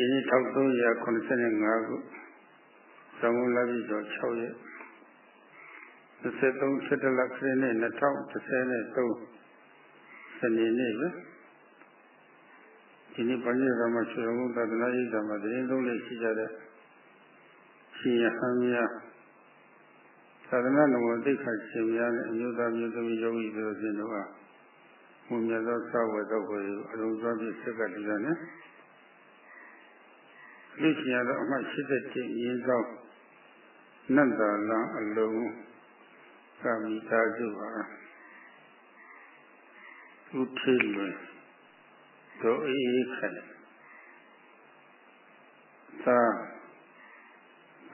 ဒီနေ့1385ခုသမုလပိကျော်6ရက်23ချက်တလခရစ်နှစ်2013စနေနေ့ပဲဒီနေ့ပဏိသမဆွေတော်မူသဒ္ဒနာရေးသမသတင်းသုံးလေးရှိကြတဲ့ရှင်ရဟန်းများသာသနာ့တော်သိက္ခာရှင်များနဲ့အမျိုးသားမျိုးသမီးယောဂီတို့ရှင်တို့ဟာဘုံမြတ်သောသာဝတ္တကိုအလုံးစုံပြည့်စက်ကတည်းက နဲ့လူရှင်ရတော့အမှတ်87ရင်းဆောင်နတ်သာလံအလုံးကာမိသာစုပါဥထေလွယ်တို့အေးခိုင်သာ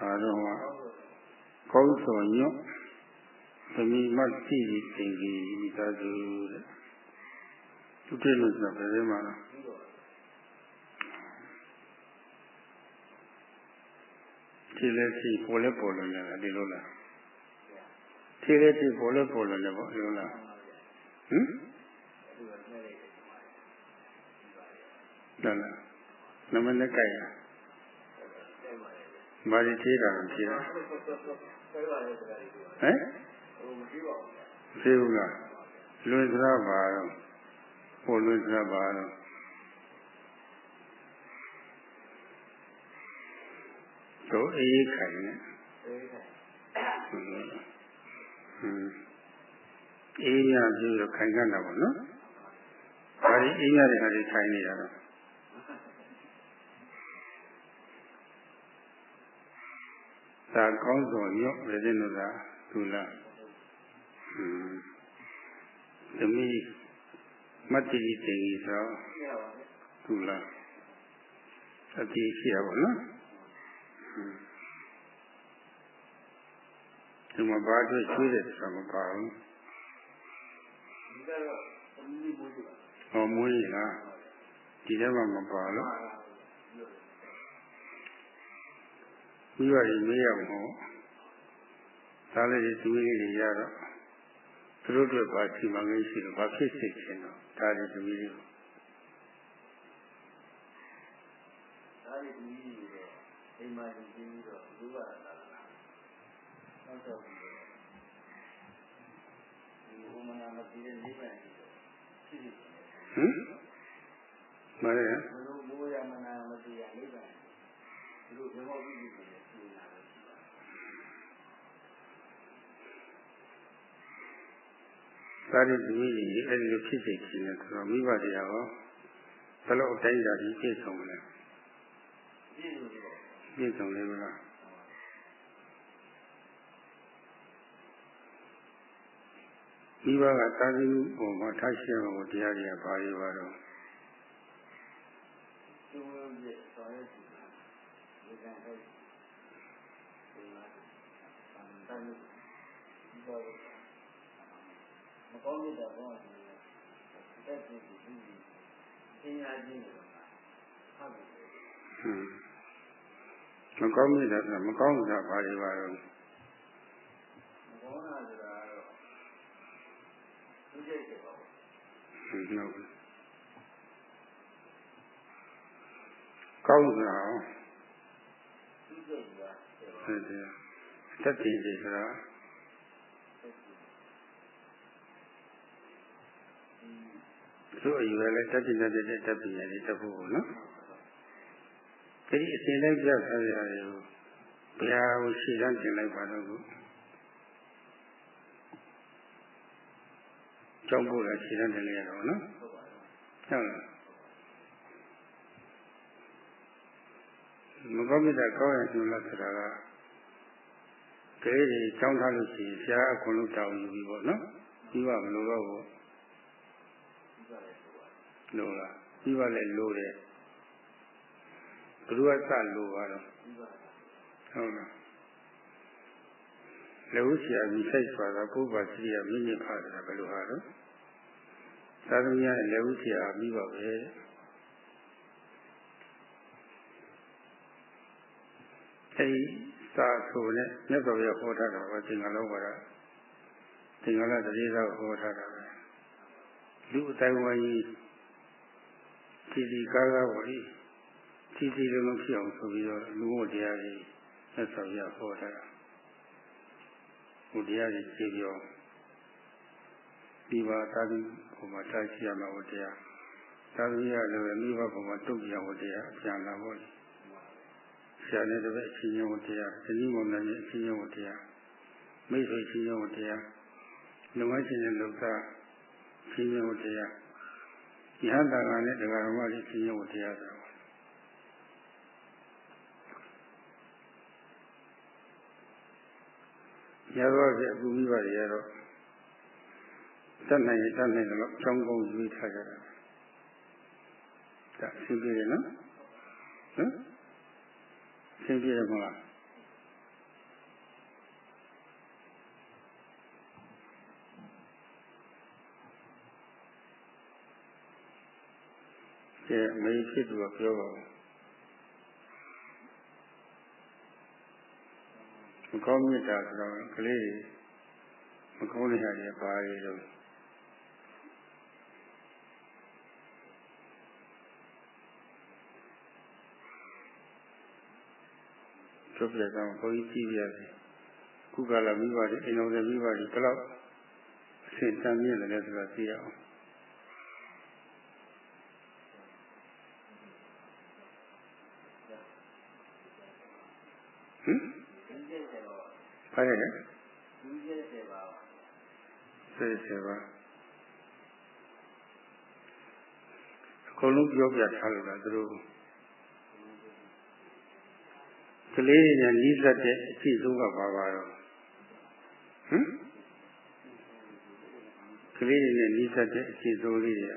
အားလုံးကကောင်းစောညွတ်သမီးမတိတိတင်ကြီးမိသားစုတဲ့ဥထေလွယ်ဆိုဘယ်ထဲမှာလဲ ဒီလက်ရှိပေါ်လဲပေါ်လို့ရတယ်ဒီလိုလားဒီလက်ရှိပေါ်လဲပေါ်လို့လည်းပေါ့ဒီလိုလားဟမ်တယ်လားနမနဲ့ကြိုက်ရမာရီသေးတာဖြေတာဟမ်မရှိဘူးလားလွင်စရာပါတော့ပေါ်လွင်စရာပါတော့ တို့အေးခိုင်နေအေးရပြီးတော့ခိုင်ကြတာပေါ့နော်။ဒါဒီအေးရတဲ့ဟာတွေခိုင်နေရတော့ဒါကောင်းစွာရော့ရတဲ့လို့သာသူလား။ဟွန်းသမီးမတ္တိတိတင်ဆိုသူလားအတိရှိရပါနော်။ ဒီမှာဘာအတွက်ချွေးတယ်ဆိုတာမပါဘူးဟောမွေးလားဒီထဲမှာမပါလို့ပြီးတော့မေးရမှာဒါလည်းဒီသမီးလေးတွေရတော့သူတို့တွေဘာချိန်မှမရှိလို့ဘာဖြစ်စိတ်ချင်တော့ဒါလည်းသမီးလေးဒါလည်းသမီးလေးတွေ အိမ်မှာနေပြီးတော့လူကလာတာနောက်တော့ဒီဘုမနာမတည်တဲ့နိဗ္ဗာန်ဖြစ်ဖြစ်ဟမ်မရဘုလိုမိုးရမနာမတည်ရနိဗ္ဗာန်ဒီလိုဘယ်မှာပြီးပြီလဲသိနေတာပဲရှိပါသာရိပုတ္တရာအဲ့ဒီလိုဖြစ်စေခြင်းနဲ့ဆိုတော့မိဘတရားရောဘယ်လိုအတိုင်းအတာကြီးပြည့်စုံလဲ ပြည့်စုံတယ်မလားမိဘကတာသီပုံမှာထားရှိအောင်တရားတွေကဘာတွေပါတော့သူရဲ့ဆောင်ရည်ဒီကံဟဲ့ဒီမှာအမ်တန်ဒီတော့မကောင်းတဲ့တော့တက်ကြည့်ကြည့်ပညာချင်းတွေဟုတ်ကဲ့ မကောင်းမိတာမကောင်းတာဘာတွေပါတော့မကောင်းတာဆိုတာတော့သူကျိတ်တယ်ပေါ့ဟုတ်ကောင်းတာသူကျိတ်တာဟုတ်တယ်တက်တည်တယ်ဆိုတာသူ့အယူလည်းတက်တည်တဲ့တက်ပြီးရတယ်တက်ဖို့နော် ဒီအစဉ်လိုက်ပြထားရရတယ်ဘုရားကိုရှေ့တန်းတင်လိုက်ပါတော့ခုကြောက်ဖို့လည်းရှေ့တန်းတင်လိုက်ရတော့နော်ဟုတ်လားမကောင်းမြတ်ကောင်းရညွှန်လာဆိုတာကကလေးတွေကြောင်းထားလို့ရှိရင်ဆရာအခွန်လို့တောင်းယူပြီးပေါ့နော်ပြီးပါမလို့တော့ဘူးလို့လားပြီးပါလေလို့တယ် ဘယ်သူကစလို့ပါတော့ဟုတ်လားလေဝစီအမိဆိုင်ဆိုတာပုဗ္ဗစီရမိမိဖာတာဘယ်လိုဟာတော့သာသမီးရဲ့လေဝစီအမိပါပဲအဲဒီစာဆိုနဲ့မြတ်စွာဘုရားဟောထားတာကသင်္ကလောကရာသင်္ကလတတိသာဟောထားတာပဲလူအတိုင်းဝိုင်းကြီးဒီဒီကားကားပါလိ စီစီလုံးလုံးဖြစ်အောင်ဆိုပြီးတော့လူ့ဝတရားကြီးသက်ဆောင်ရဟောတာဝတရားကြီးကြည့်ပြောဒီပါသာသီဘုံမှာထားရှိရမှာဝတရားသာသီရလည်းမိဘဘုံမှာတုတ်ပြဝတရားအပြန်လာဖို့ဆရာနဲ့တပည့်အချင်းချင်းဝတရားသတိမောင်နှံရဲ့အချင်းချင်းဝတရားမိတ်ဆွေချင်းချင်းဝတရားလုံမချင်းနဲ့လုံသားချင်းချင်းဝတရားယဟန်တာကနဲ့တရားတော်မကြီးချင်းချင်းဝတရားဆို ရသော်အကူမိပါတွေကတော့တတ်နိုင်ရင်တတ်နိုင်တယ်လို့အကြောင်းကောင်းရွေးထားကြတာဒါရှင်းပြရနော်ဟမ်ရှင်းပြရမလားကဲမေးဖြစ်သူကပြောပါဦး မကောင်းမြတ်တာဆိုတော့ကလေးမကောင်းတဲ့ဟာတွေပါရီတော့ကျုပ်ပြကောင်ဘုန်းကြီးကြည့်ပြရတယ်ခုကလာမိပါတယ်အိမ်တော်တွေမိပါတယ်ဘယ်တော့အဆင့်တမ်းမြင့်တယ်ဆိုတာသိရအောင်ဟမ် ဘာလဲလဲ30ပါ30ပါအကုန်လုံးပြောပြထားလို့လားသူတို့ကလေးတွေနဲ့နီးစပ်တဲ့အကြည့်ဆုံးကဘာပါတော့ဟမ်ကလေးတွေနဲ့နီးစပ်တဲ့အကြည့်ဆုံးလေးတွေ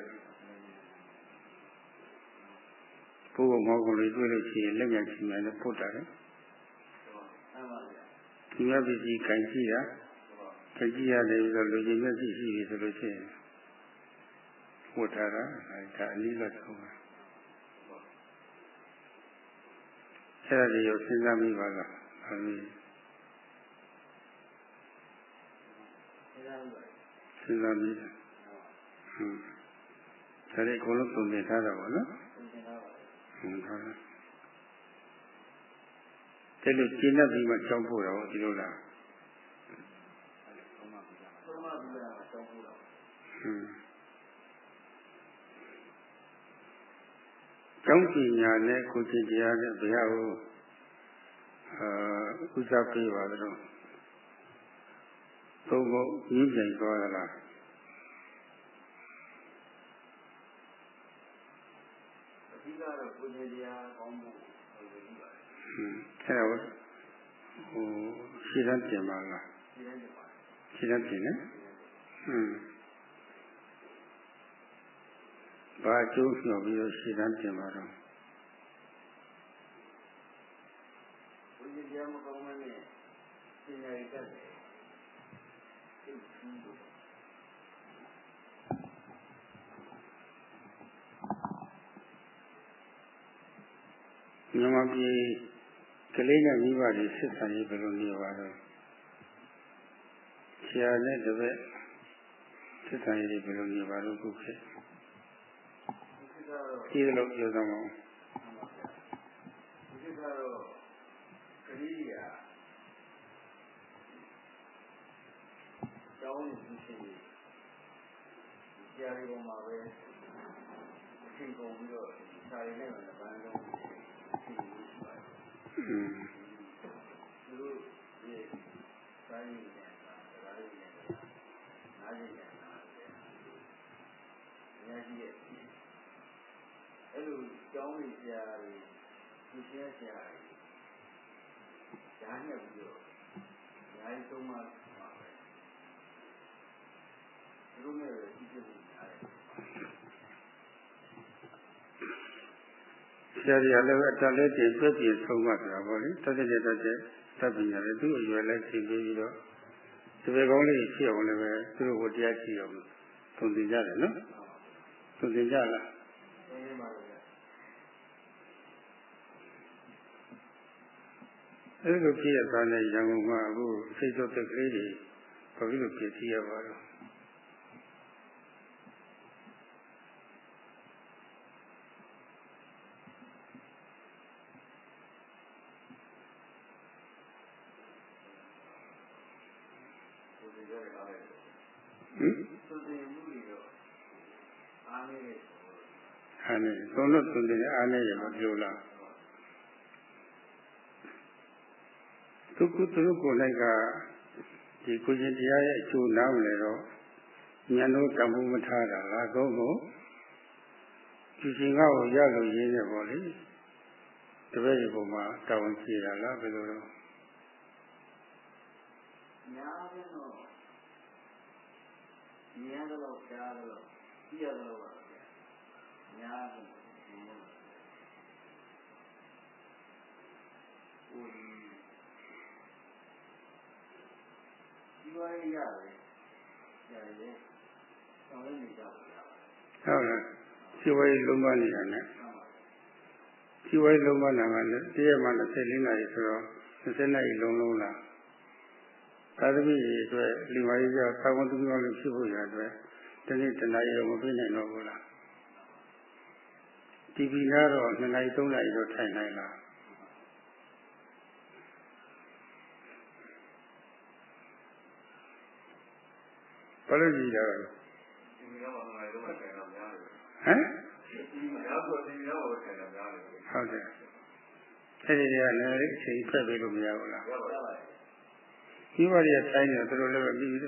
ဘုရားမောကလေးတွေ့လို့ရှိရင်လက်ညှိုးချင်တယ်ပို့တာလေ ဒီမပစ္စည်းခံကြည့်တာခံကြည့်ရတယ်ဆိုတော့လူကြီးမျက်စိရှိပြီဆိုလို့ရှိရင်ဝတ်ထားတာဒါအနည်းလောက်ဆုံးပါအဲ့ဒါတွေရောစဉ်းစားမိပါလားဟုတ်ပြီစဉ်းစားမိတယ်ဟုတ်ဒါတွေအကုန်လုံးပုံသင်ထားတာပါနော်ဟုတ်ပါဘူး တဲ့လို့ကျင့်တတ်ပြီးမှကြောင်းဖို့တော့ဒီလိုလားဟွန်းကျောင်းပညာနဲ့ကိုယ်ကျင့်တရားနဲ့ဘုရားကိုအာဥစ္စာပေးပါတော့သုံးဖို့ရင်းပြန်သွားသလားအဓိကတော့ကိုယ်ကျင့်တရားကောင်းဖို့ အဲ့ဒါကိုဟိုရှင်းတတ်ပြင်ပါလားရှင်းတတ်ပြင်နော်ဟွန်းဘာအကျိုးညှော်ပြီးတော့ရှင်းတတ်ပြင်ပါတော့ဘုရားတရားမကောင်းမနဲ့ပညာရည်တတ်တယ်မြန်မာပြည် ကလေးနဲ့မိဘတွေဆက်ဆံရေးဘယ်လိုနေပါလဲဆရာနဲ့တပည့်ဆက်ဆံရေးဘယ်လိုနေပါလို့ခုဖြစ်ဒီလိုပြောသမောဒီကတော့ကလေးရကျောင်းရင်းရှိနေဆရာတွေပေါ်မှာပဲအချိန်ကုန်ပြီးတော့ဆရာတွေနဲ့လည်းဗန်းလုံး အဲ့လိုကြောင်းနေကြရတယ်ဒီရှင်းကြရတယ်။ဒါနဲ့ပြီးတော့ညာရီသုံးမှပါပဲ။ဒီလိုနဲ့ဒီပြည့်နေရတယ်ဆ ရာကြီးကလည်းအတလည်းတင်ပြည့်ပြည့်ဆုံးမှဆိုတာပေါ့လေတတ်တဲ့တတ်တဲ့သတ်ပညာလည်းသူ့အရွယ်လည်းသိပြီးတော့ဒီဘက်ကောင်းလေးဖြစ်အောင်လည်းပဲသူတို့ဝတရားရှိအောင်ထုံတင်ကြတယ်နော်ထုံတင်ကြလားအဲ့လိုဖြစ်ရတာနဲ့ရန်ကုန်မှာအခုစိတ်ဆိုးတက်ကလေးတွေဘာဖြစ်လို့ဖြစ်စီရပါတော့ မှုတွေတော့အားနည်းတယ် အားနေ သုံးလို့သုံးတယ်အားနေရမပြောလားသူကသူတို့ကိုယ်လိုက်ကဒီကိုရှင်တရားရဲ့အကျိုးနားမလဲတော့ဉာဏ်တို့တမှုမထားတာလားသုံးဖို့ဒီရှင်ကကိုရလို့ရင်းနေပေါ့လေတပည့်ဒီပုံမှာတာဝန်ရှိတာလားဘယ်လိုလဲများပြန်တော့ဉာဏ်တော့ကြားတော့ပြရတော့ပါဗျာများပြန် ဦးဒီဝါရရတယ်ရတယ်ဆောင်ရနေကြပါဗျာဟုတ်လားစီဝေးလုံးမနေတာနဲ့စီဝေးလုံးမနာကလည်းတရက်မှ24နာရီဆိုတော့20နာရီလုံးလုံးလားသာသမီတွေအတွက်လီမာကြီးကသာဝန်သူများလို့ဖြစ်ဖို့ရအတွက်ဒီနေ့တနာရီတော့မပြည့်နိုင်တော့ဘူးလား တီဗီနားတော့2နာရီ3နာရီတော့ထိုင်နိုင်လားဘာလို့ကြည့်ကြလဲဟမ်ဟုတ်တယ်အဲ့ဒီကလည်းအချိန်ဖက်ပြီးလို့မရဘူးလားဒီဘရီကတိုင်းနေတော့လည်းပဲပြီးပြီ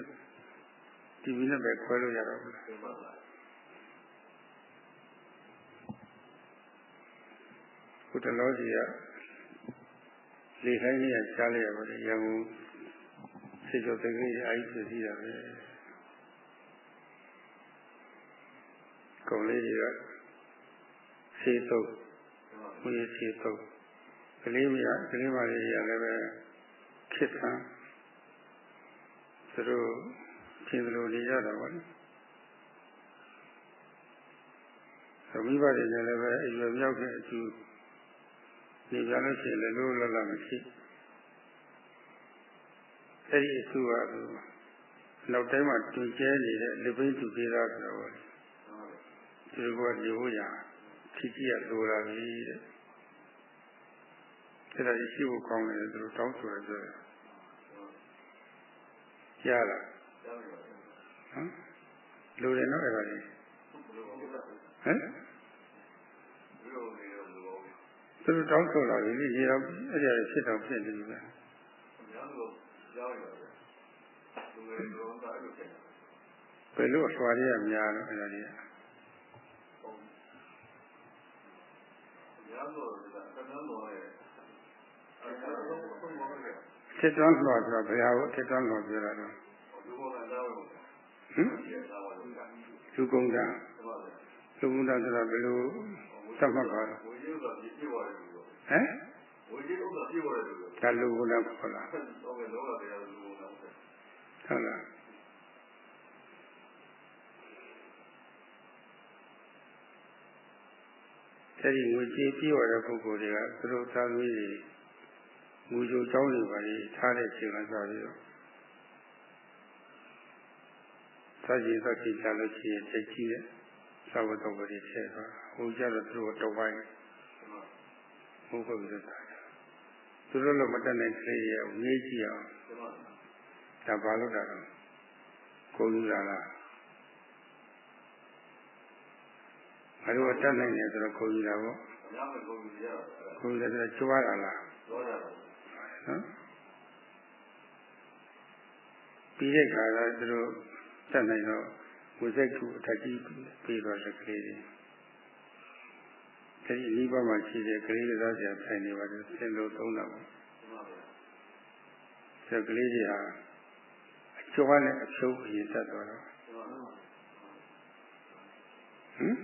တီဗီနဲ့ပဲခွဲလို့ရတော့ဘူး ခုတလောစီကလေခိုင်းလေးကရှားလိုက်ရပါတယ်ရန်ကုန်စေကျော်တကယ်ကြီးအာကြီးပြစီတာပဲကုန်လေးတွေကစေတုပ်ဝေးစေတုပ်ကလေးမရကလေးမလေးရလည်းပဲခစ်ဆန်းသူတို့သင်္ကလိုနေကြတာပါလေသမီးပါတွေလည်းပဲအရွယ်မြောက်တဲ့အကျူ နေကြလို့ရှိရင်လည်းလို့လတ်လတ်မရှိအဲ့ဒီအကျူကနောက်တိုင်းမှာတူကျဲနေတဲ့လူပိန်းတူသေးတာဆိုတော့သူတို့ကနေဖို့ရချီကြည့်ရလိုလာပြီတဲ့အဲ့ဒါရှိဖို့ကောင်းတယ်သူတို့တောင်းဆိုရဆိုရလားဟမ်လိုတယ်နော်အဲ့ဒါလေးဟမ် သူတို့တောင်းဆိုလာပြီရေတော့အဲ့ဒါဖြစ်တော့ဖြစ်နေပြီပဲဘယ်လိုအစွာရရများလို့အဲ့ဒါလေးစစ်တွန်းလှော်ဆိုတော့ဘယ်ဟာကိုစစ်တွန်းလှော်ပြောတာတော့ဟမ်လူကုန်းတာလူကုန်းတာဆိုတော့ဘယ်လို သတ်မှတ်ပါလဲဟမ်ဒါလူကုန်းတာခေါ်လားဟုတ်လားအဲဒီငွေကြေးပြည့်ဝတဲ့ပုဂ္ဂိုလ်တွေကသူတို့သားသမီးတွေငူကြိုကြောင်းတွေပါလေထားတဲ့ချိန်ကစားပြီးတော့သာကြီးသက်ကြီးချလို့ရှိရင်သိကြီးတဲ့ သာဝတ္တဝတိထဲသွားဟိုကြတော့သူတို့တော့ပိုင်းဘုဟုပြီးတော့သူတို့လည်းမတက်နိုင်ကလေးရဲ့ငေးကြည့်အောင်ဒါဘာလို့တာတော့ကိုလူလာလားငါတို့တက်နိုင်တယ်ဆိုတော့ကိုလူလာပေါ့ကိုလူလာဆိုတော့ကြွားတာလားနော်ပြီးတဲ့ခါကသူတို့တက်နိုင်တော့ ဝိစိတ်ကူအထက်ကြီးပြီးတော့တဲ့ကလေးတွေအဲဒီအနိဗ္ဗာန်မှာရှိတဲ့ကလေးတွေသားဆရာဆိုင်နေပါတယ်ဆင်းလို့သုံးတာပေါ့ဆရာကလေးတွေဟာအကျော်နဲ့အဖြုံးအရင်တက်သွားတော့ဟမ်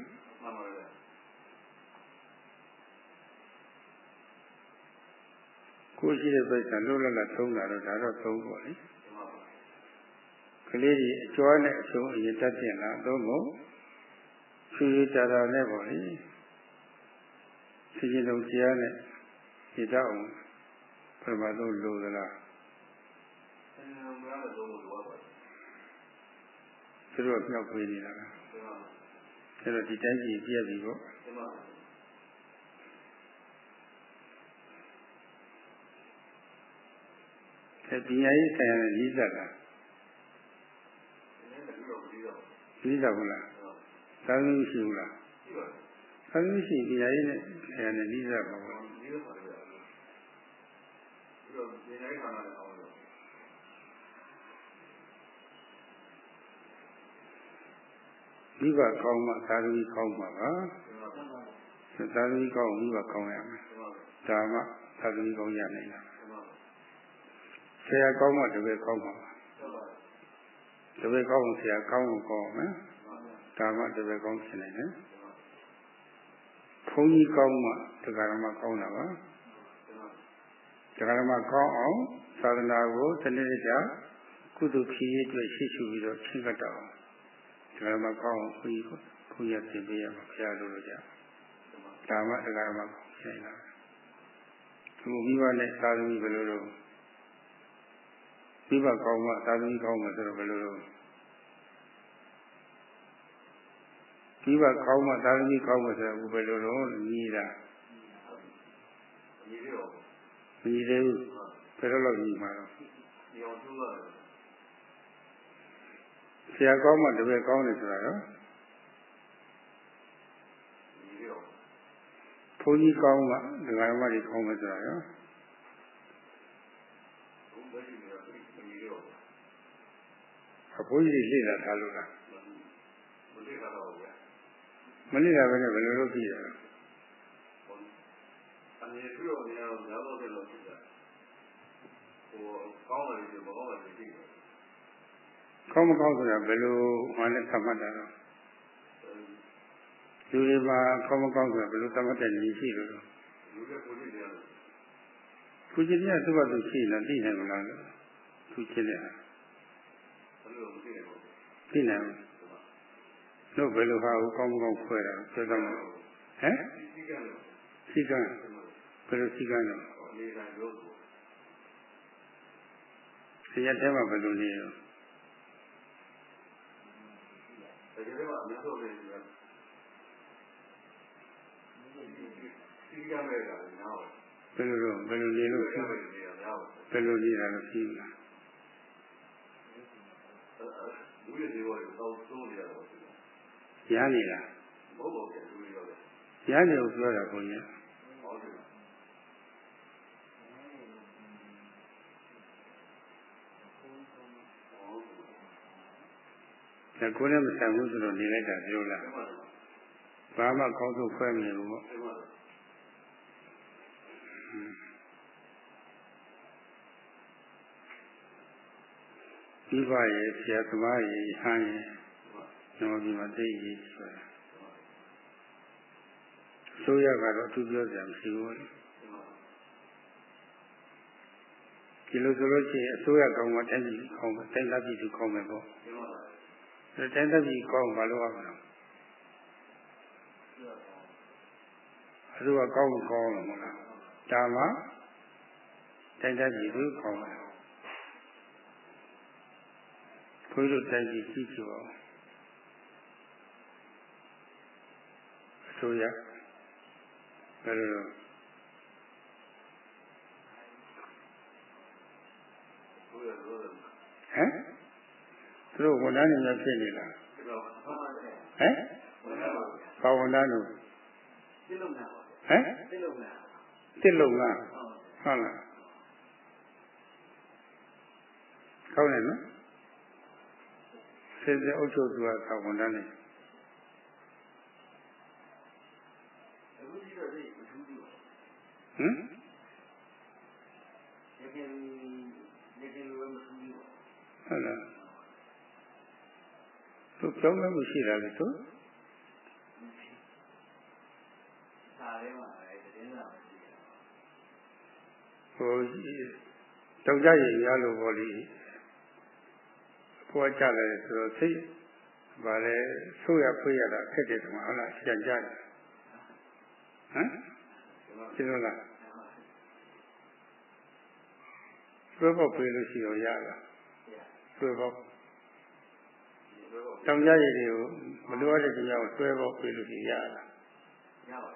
ကိုရှိတဲ့ပိဿာလွတ်လပ်လပ်သုံးတာတော့ဒါတော့သုံးပေါ့လေ ကလေးကြီးအကျော်နဲ့အဆုံးအရင်တက်တင်လာတော့မို့ဖြူရတာတာနဲ့ပေါ့လေစီရင်လုံးတရားနဲ့ဒီတော့ပရမသုံးလိုသလားသူတို့ကမြောက်ပေးနေတာလားအဲ့တော့ဒီတိုင်းကြီးပြည့်ပြီပေါ့အဲပညာရေးဆိုင်ရာနဲ့ကြီးစက်တာ နိစ္စဘူးလားသာသမီရှိဘူးလားသာသမီရှိပညာရေးနဲ့ဆရာနဲ့နိစ္စပါဘူးမိဘကောင်းမှသာသမီကောင်းမှာပါသာသမီကောင်းမိဘကောင်းရမယ်ဒါမှသာသမီကောင်းရနိုင်တာဆရာကောင်းမှတပည့်ကောင်းမှာပါ တပည့်ကောင်းဆရာကောင်းကိုကောင်းမယ်ဒါမှတပည့်ကောင်းဖြစ်နိုင်တယ်ဘုန်းကြီးကောင်းမှတရားဓမ္မကောင်းတာပါတရားဓမ္မကောင်းအောင်သာသနာကိုတနေ့တည်းကုသိုလ်ဖြစ်ရအတွက်ရှိရှိပြီးတော့ချင်းကတ်တော့တရားဓမ္မကောင်းအောင်ဘုန်းကြီးဘုန်းကြီးပြင်ပေးရမှာဘုရားလိုလိုကြဒါမှတရားဓမ္မကောင်းဖြစ်နေတာသူမိဘနဲ့သာသမီဘယ်လိုလုပ် မိဘကောင်းမှသာသမီကောင်းမှဆိုတော့ဘယ်လိုလုပ်မိဘကောင်းမှသာသမီကောင်းမှဆိုတော့ဘယ်လိုလုပ်ညီးတာညီးရောညီးသေးဘူးဘယ်လိုလုပ်ညီးမှာတော့ညီအောင်ကျိုးရတယ်ဆရာကောင်းမှတပည့်ကောင်းတယ်ဆိုတာရောညီးရောဘုန်းကြီးကောင်းမှဒကာမတွေကောင်းမယ်ဆိုတာရော အဖိုးကြီးလေ့လာထားလို့လားမလေ့လာတော့ဘူးဗျာမလေ့လာဘဲနဲ့ဘယ်လိုလုပ်ကြည့်ရလဲအနေပြုတော့များတော့များတော့တယ်လို့ဖြစ်တာဟိုကောင်းတယ်ဒီမကောင်းတယ်သိတယ်ကောင်းမကောင်းဆိုတာဘယ်လိုမှလည်းသတ်မှတ်တာတော့လူတွေမှာကောင်းမကောင်းဆိုတာဘယ်လိုသတ်မှတ်တဲ့နည်းရှိလို့လူတွေကိုကြည့်ရတယ်ခုကြည့်ရသူ့ဘာသူရှိနေသိနိုင်မလားလို့သူကြည့်နေတာ သိနိုင်ဘူးတို့ဘယ်လိုဟာကိုကောင်းကောင်းခွဲတာပြောတော့ဟမ်စီကံဘယ်လိုစီကံလဲဆရာတဲမှာဘယ်လိုနေရောတကယ်တော့အများဆုံးနေတယ်စီကံပဲကလည်းများတယ်ဘယ်လိုဘယ်လိုနေလို့ဘယ်လိုနေတာလဲစီး လားလူတွေတွေတော့သုံးနေရတော့ရမ်းနေတာမဟုတ်ပါဘူးလူတွေရောရမ်းတယ်ကိုပြောတာဘုန်းကြီးဟုတ်တယ်ဒါကိုယ်နဲ့မဆိုင်ဘူးဆိုတော့နေလိုက်တာပြောလားဘာမှကောင်းဆုံးခွဲမြင်ဘူးပေါ့ မိဘရဲ့ဆရာသမားရဲ့ဟန်ရဲ့ကျွန်တော်ဒီမှာသိရေးဆိုတာဆိုရကတော့သူပြောကြမရှိဘူးဒီလိုဆိုလို့ရှိရင်အစိုးရကောင်းမှတိုင်းပြည်ကောင်းမှတိုင်းသားပြည်သူကောင်းမယ်ပေါ့ဒါတိုင်းသားပြည်ကောင်းဘာလို့ရမလဲအစိုးရကောင်းကောင်းလို့မလားဒါမှတိုင်းသားပြည်သူကောင်းတယ် ခွေးတို့တိုက်ကြည့်ကြည့်ကြအောင်အစိုးရဘယ်လိုဟမ်သူတို့ဝန်ထမ်းတွေများဖြစ်နေလားဟမ်ဘာဝန်ထမ်းတို့တိလုံနာဟမ်တိလုံနာတိလုံနာဟုတ်လားကောင်းတယ်နော် စေစေအုပ်ချုပ်သူကသာဝန်တန်းနေဟမ်ဟုတ်လားသူပြောင်းလဲမှုရှိတာလေသူစာထဲမှာလည်းတင်းစာမရှိဘူးဟိုတောက်ကြရရလို့ပေါ့လေ ပေါ်ကြတယ်ဆိုတော့စိတ်ဗာလဲဆိုးရဖွေးရတာခက်တယ်ကွာဟုတ်လားပြန်ကြတယ်ဟမ်ရှင်းလားဆွဲပေါက်ပြေးလို့ရှိရောရလားဆွဲပေါက်တောင်ကြရည်တွေကိုမလိုအပ်တဲ့ကြောင်ဆွဲပေါက်ပြေးလို့ရှိရလားရပါ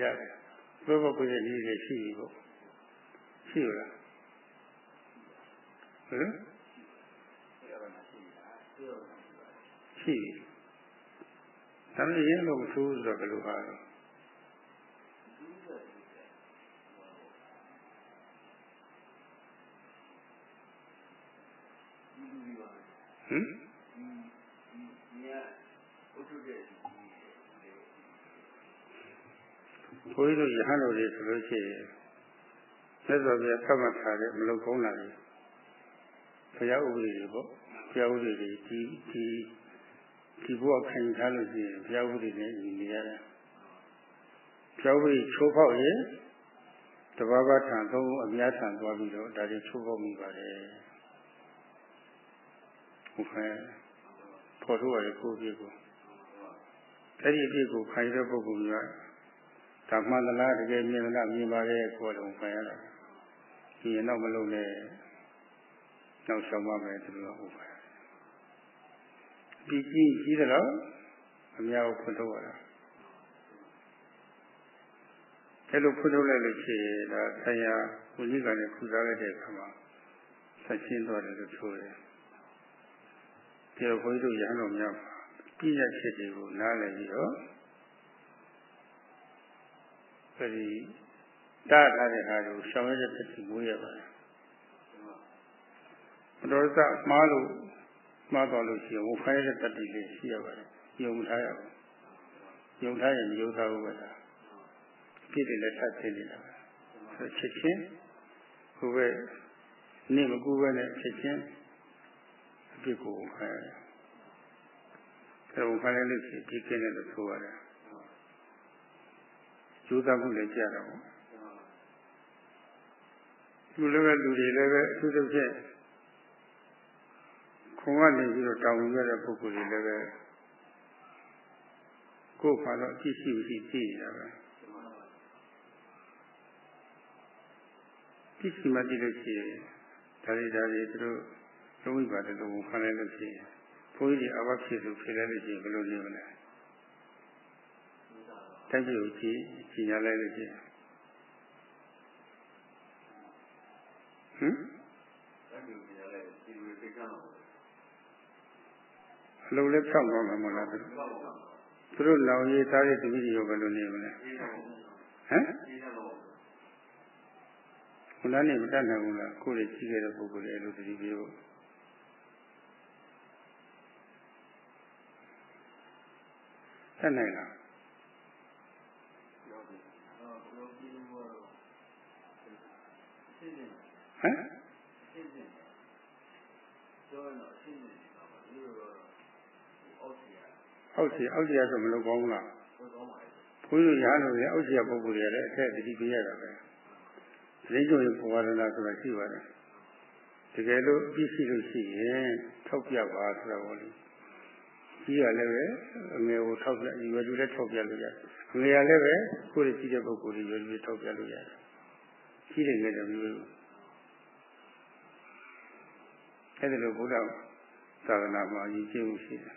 ရတယ်ဆွဲပေါက်ပြေးတဲ့နည်းတွေရှိပြီပေါ့ရှိလားဟမ် ရှိဟဒါပေမဲ့ရင်းလို့မဆိုးဆိုတော့ဘယ်လိုပါလဲဟမ်ဘုန်းကြီးတို့ယဟန်တော်တွေဆိုလို့ရှိရင်သက်တော်ပြသတ်မှတ်ထားတဲ့မလုံကုန်းတာတွေဘုရားဥပဒေတွေပေါ့ ဘုရားဥပဒေတွေဒီဒီဒီဘုရားခံထားလို့ရှိရင်ဘုရားဥပဒေနဲ့ညီနေရတယ်ဘုရားဥပဒေချိုးဖောက်ရင်တဘာဘာထံသုံးအများထံသွားပြီးတော့ဒါတွေချိုးဖောက်မိပါတယ်ဟုတ်ကဲ့ပေါ်ထုတ်ရကိုပြည့်ကိုအဲ့ဒီအပြည့်ကိုခိုင်တဲ့ပုဂ္ဂိုလ်ကဒါမှန်သလားတကယ်မြင်သလားမြင်ပါရဲ့ကိုယ်လုံးခံရတာဒီရင်တော့မလုံးနဲ့နောက်ဆောင်ပါမယ်သူတို့ဟုတ်ပါ ဒီကြီးကြီးတယ်လို့အများကိုဖွင့်ထုတ်ရတာအဲ့လိုဖွင့်ထုတ်လိုက်လို့ရှိရင်ဒါဆရာဘုရားကလည်းခူစားလိုက်တဲ့အခါမှာဆက်ရှင်းသွားတယ်လို့ဆိုတယ်ဒီလိုဘုန်းကြီးတို့ရဟန်းတော်များပြည့်ရချက်တွေကိုနားလည်ပြီးတော့အဲဒီတားထားတဲ့ဟာကိုရှောင်ရတဲ့ဖြစ်ပြီးမွေးရပါတယ်မတော်စမှားလို့ မှားသွားလို့ရှိရင်ဝဖိုင်းတဲ့တတိလေးရှိရပါတယ်ယုံထားရအောင်ယုံထားရင်ယုံထားဖို့ပဲလားပြည့်တယ်လည်းထပ်သိနေတာပဲချက်ချင်းဟိုပဲနေမကူပဲနဲ့ချက်ချင်းအပြစ်ကိုခံရတယ်အဲဝဖိုင်းလေးရှိဒီကင်းတယ်လို့ဆိုရတယ်ကျိုးသားမှုလည်းကြရတာပေါ့လူလည်းပဲလူတွေလည်းပဲအထူးသဖြင့် ခုံကနေပြီးတော့တောင်းရတဲ့ပုဂ္ဂိုလ်တွေလည်းပဲကိုယ်ခါတော့အကြည့်ရှိမရှိသိနေတာပဲကြည့်ရှိမှသိလို့ရှိရင်ဒါတွေဒါတွေသူတို့လုံးဝပါတယ်လို့ခံလိုက်လို့ရှိရင်ဘုန်းကြီးတွေအဘဖြစ်လို့ဖြစ်လိုက်လို့ရှိရင်ဘယ်လိုနေမလဲတိုက်ကြည့်ကိုကြည့်ကြည်ညာလိုက်လို့ရှိရင်ဟမ် အလုံးလည်းဖြောက်သွားမှာမဟုတ်လားသူတို့လောင်ရည်သားတဲ့တပည့်ရောဘယ်လိုနေမလဲဟမ်ဘုရားနေမတတ်နိုင်ဘူးလားကိုယ်ကြီးကြီးခဲ့တဲ့ပုဂ္ဂိုလ်တွေအဲ့လိုတတိပြုတတ်နိုင်လားဟမ် အောက်စီအောက်စီရဆိုမလုပ်ကောင်းဘူးလားဘုန်းကြီးရားလို့လေအောက်စီရပုဂ္ဂိုလ်တွေလည်းအထက်တတိပြရတာပဲလိမ့်ကျုံရင်ဘဝရဏဆိုတာရှိပါတယ်တကယ်လို့ပြည့်ရှိလို့ရှိရင်ထောက်ပြပါဆိုတာပေါ့လေကြီးရလည်းပဲအငယ်ကိုထောက်ပြရွယ်လူလည်းထောက်ပြလို့ရတယ်ငယ်ရလည်းပဲကိုယ်ရရှိတဲ့ပုဂ္ဂိုလ်တွေရွယ်လူထောက်ပြလို့ရတယ်ကြီးတယ်ငယ်တယ်မျိုးအဲ့ဒါလိုဘုရားသာသနာမှာရည်ကျမှုရှိတယ်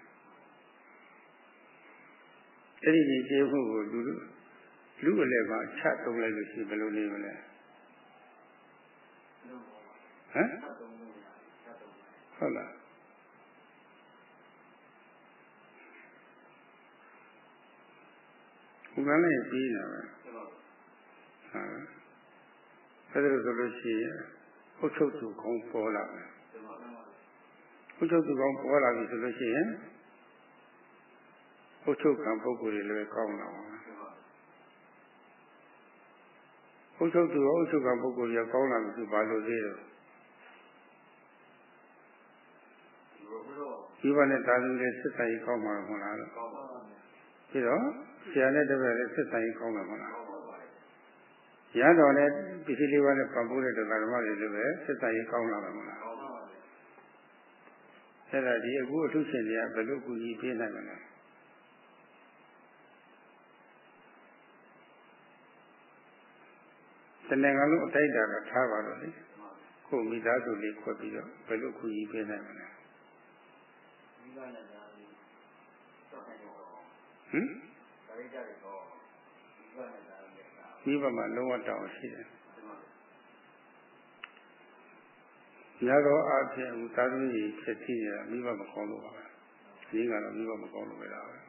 အဲ့ဒီရည်ကျမှုကိုလူလူအလည်းမှာချသုံးလိုက်လို့ရှိဘယ်လိုနေမလဲဟမ်ဟုတ်လားဘုရားလည်းပြီးနေတာပဲဟာအဲ့ဒါဆိုလို့ရှိရင်အုတ်ချုပ်သူခေါင်းပေါ်လာတယ်အုတ်ချုပ်သူကောင်းပေါ်လာပြီဆိုလို့ရှိရင် အုတ်ချုပ်ကံပုဂ္ဂိုလ်တွေလည်းကောင်းလာပါအုတ်ချုပ်သူအုတ်ချုပ်ကံပုဂ္ဂိုလ်တွေကောင်းလာပြီဆိုဘာလို့သေးတော့ဒီဘနဲ့တာလူတွေစစ်ဆိုင်ကောင်းမှာမဟုတ်လားလို့ပြီးတော့ဆရာနဲ့တပည့်လည်းစစ်ဆိုင်ကောင်းမှာမဟုတ်လားရတော်နဲ့ပစ္စည်းလေးပါးနဲ့ပံပိုးတဲ့တရားဓမ္မတွေလည်းပဲစစ်ဆိုင်ကောင်းလာမှာမဟုတ်လားအဲ့ဒါဒီအခုအထုရှင်တွေကဘယ်လိုကူညီပေးနိုင်မလဲ တနေ့ကလုံးအတိုက်တာကထားပါတော့လေကိုမိသားစုလေးခွက်ပြီးတော့ဘယ်လိုကူညီပေးနိုင်မလဲဟမ်ဒီဘမှာလုံးဝတောင်းရှိတယ်ရတော့အဖြစ်ဟိုသာသမီဖြစ်ဖြစ်ရမိဘမကောင်းလို့ပါပဲ။ဒီကတော့မိဘမကောင်းလို့ပဲလားပဲ။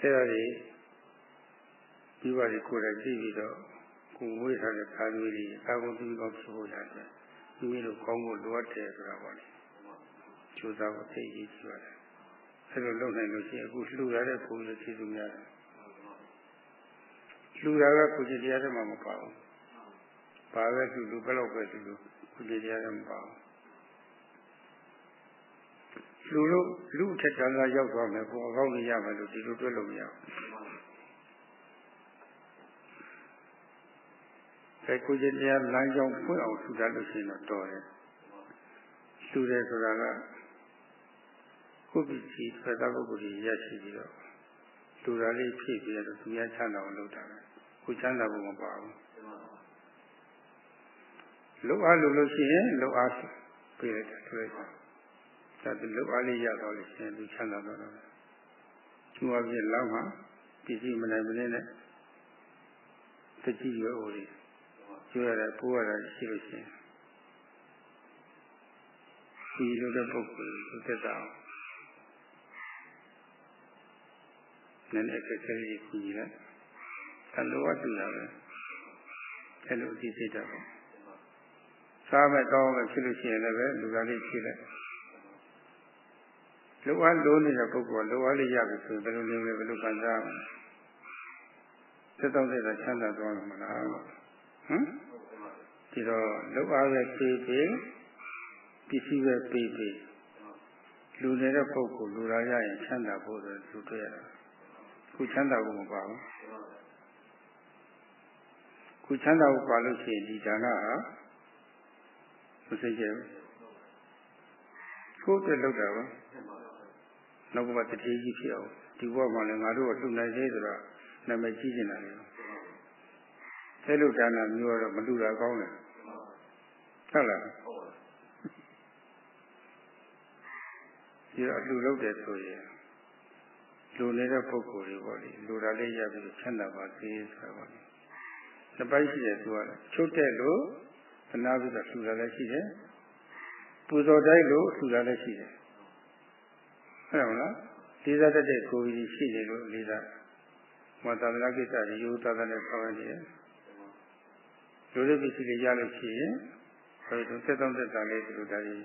အဲ့ဒါတွေ ဒီပါဒီကိုယ်တိုင်ကြည့်ပြီးတော့ကိုယ်ဝေးထားတဲ့ခါမျိုးတွေအကုန်သူကောင်းဖြစ်ဖို့ရတယ်။ဒီလိုကောင်းဖို့လိုအပ်တယ်ဆိုတာပေါ့လေ။ကျိုးစားဖို့သိရေးကြည့်ပါတယ်။အဲ့လိုလုပ်နိုင်လို့ရှိရင်အခုလှူရတဲ့ပုံလေးဖြည့်စုများတယ်။လှူတာကကိုယ်ကြည်တရားတွေမှာမပါဘူး။ဘာပဲလှူလူဘယ်တော့ပဲလှူလူကိုယ်ကြည်တရားတွေမပါဘူး။လူလို့လူထက်တန်းလာရောက်သွားမယ်ကိုယ်အကောင်းကြီးရမယ်လို့ဒီလိုတွက်လို့မရဘူး အဲကိုကျင်တရားလမ်းကြောင်းဖွင့်အောင်ထူတာလို့ရှိရင်တော့တော်တယ်ထူတယ်ဆိုတာကကိုယ့်ပစ္စည်းဖက်သားပုဂ္ဂိုလ်ကြီးရရှိပြီးတော့လူသားလေးဖြည့်ပြီးတော့သူများချမ်းသာအောင်လုပ်တာပဲကိုချမ်းသာဖို့မပါဘူးလုံအားလို့လို့ရှိရင်လုံအားပြေးလိုက်တာတွေ့တာဒါသူလုံအားလေးရတော့လို့ရှိရင်သူချမ်းသာတော့တယ်သူအပြင်လောက်မှာပစ္စည်းမနိုင်မနေနဲ့တတိယအိုလေး ကျွရတာပိုးရတာရှိလို့ရှိရင်ဒီလိုတဲ့ပုဂ္ဂိုလ်ကိုသက်သာအောင်နည်းနည်းအခက်အခဲကြီးကြည့်လိုက်အလိုအပ်တူတာပဲအဲ့လိုအသိစိတ်တော့စားမဲ့တောင်းမဲ့ဖြစ်လို့ရှိရင်လည်းပဲလူသားလေးဖြစ်လိုက်လိုအပ်လို့နေတဲ့ပုဂ္ဂိုလ်လိုအပ်လေးရပြီဆိုဘယ်လိုနေလဲဘယ်လိုခံစားမလဲသက်တော့တဲ့ချမ်းသာသွားမှာမလားဟမ် ဒီတော့လောက်အားပဲပေးပေးပစ္စည်းပဲပေးပေးလူနေတဲ့ပုဂ္ဂိုလ်လူလာရရင်ချမ်းသာဖို့ဆိုသူတွေ့ရတာခုချမ်းသာဖို့မပါဘူးခုချမ်းသာဖို့ပါလို့ရှိရင်ဒီဒါနဟာမစိတ်ကြဘူးကိုယ်တည်းလောက်တာပါနောက်ကတတိကြီးဖြစ်အောင်ဒီဘဝမှာလည်းငါတို့ကလှူနိုင်သေးဆိုတော့နာမည်ကြီးနေတာလေအဲလိုဒါနမျိုးတော့မလူတာကောင်းတယ် ဟုတ်လားဒီအလူလုပ်တယ်ဆိုရင်လူနေတဲ့ပုဂ္ဂိုလ်တွေပေါ့လေလူတာလေးရပြီးချမ်းသာပါစေဆိုတာပေါ့လေနှစ်ပိုင်းရှိတယ်သူကချုပ်တဲ့လို့သနာပြီးတော့လှူတာလည်းရှိတယ်ပူဇော်တိုင်းလို့လှူတာလည်းရှိတယ်ဟုတ်မလားလေးစားတတ်တဲ့ကိုယ်ကြီးရှိနေလို့လေးစားမသာသနာကိစ္စတွေရိုးသားတဲ့ဆောင်ရနေတယ်လူတွေပစ္စည်းတွေရလို့ရှိရင် ဟိုသူသက်သောသက်သာလေးတို့ဒါကြီး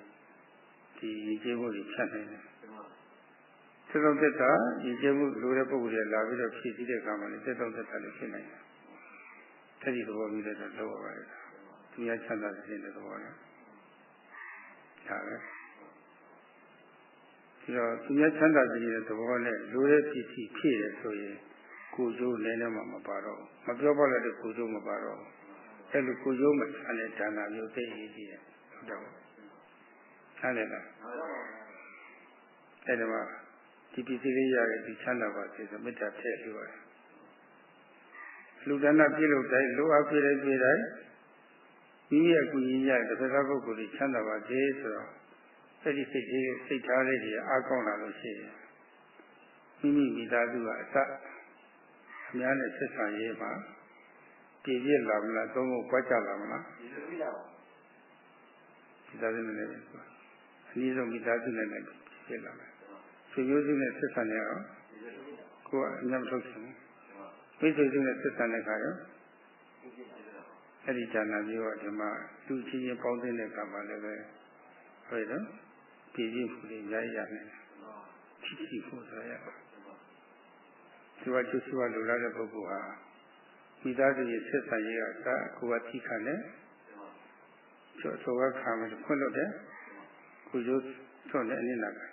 ဒီရည်ကျဲမှုတွေဖြတ်နေတယ်သက်သောသက်သာရည်ကျဲမှုလူတဲ့ပုဂ္ဂိုလ်တွေလာပြီးတော့ဖြည့်စည်းတဲ့အခါမှာလည်းသက်သောသက်သာလေးဖြစ်နိုင်တယ်။အဲဒီသဘောမျိုးလည်းတော့လောက်ပါပါလေ။သူရချမ်းသာတဲ့သဘောနဲ့ဒါပဲဒီတော့သူရချမ်းသာတဲ့သဘောနဲ့လူတဲ့ပစ္စည်းဖြည့်ရဆိုရင်ကိုယ်ကျိုးလည်းလည်းမပါတော့မပြောပါလည်းကိုယ်ကျိုးမပါတော့ဘူး အဲ့လိုကိုရိုးမဆန်တဲ့ဒါနမျိုးသိရည်ကြီးတယ်ဟုတ်တော့ဟုတ်တယ်လားအဲ့ဒါမှဒီပစ္စည်းလေးရတဲ့ဒီချမ်းသာပါစေဆိုမေတ္တာထည့်လို့ရတယ်လူဒါနပြုလုပ်တိုင်းလိုအပ်ပြည့်တဲ့ပြည့်တိုင်းမိမိရဲ့ကုညီရတဲ့သက္ကပုဂ္ဂိုလ်ကြီးချမ်းသာပါစေဆိုတော့အဲ့ဒီစိတ်ကြီးစိတ်ထားလေးကြီးအားကောင်းလာလို့ရှိရင်မိမိမိသားစုကအစအများနဲ့ဆက်ဆံရေးမှာ ပြည့်ပြည့်လာမလားသုံးဖို့ကြွားကြလာမလားပြည့်လာပါမိသားစုနဲ့လည်းအနည်းဆုံးမိသားစုနဲ့လည်းပြည့်လာမယ်ဆွေမျိုးစုနဲ့ဆက်ဆံရအောင်ကိုယ်ကအညံ့ထုတ်ချင်မိတ်ဆွေစုနဲ့ဆက်ဆံတဲ့အခါရောအဲ့ဒီဌာနမျိုးကဒီမှာလူချင်းချင်းပေါင်းတဲ့အခါမှာလည်းပဲဟုတ်တယ်ပြည့်ပြည့်ဖို့ရရရတယ်ချစ်ချစ်ဖို့ဆိုရပါဒီဝတ္ထုစုဝလူလာတဲ့ပုဂ္ဂိုလ်ဟာ မိသားစုရဲ့ဆက်ဆံရေးကသာကိုယ်ကထိခံတယ်ကျော်စောကခံမယ်ဖွင့်လို့တယ်ကိုကျိုးသွန်တဲ့အနည်းနာပဲ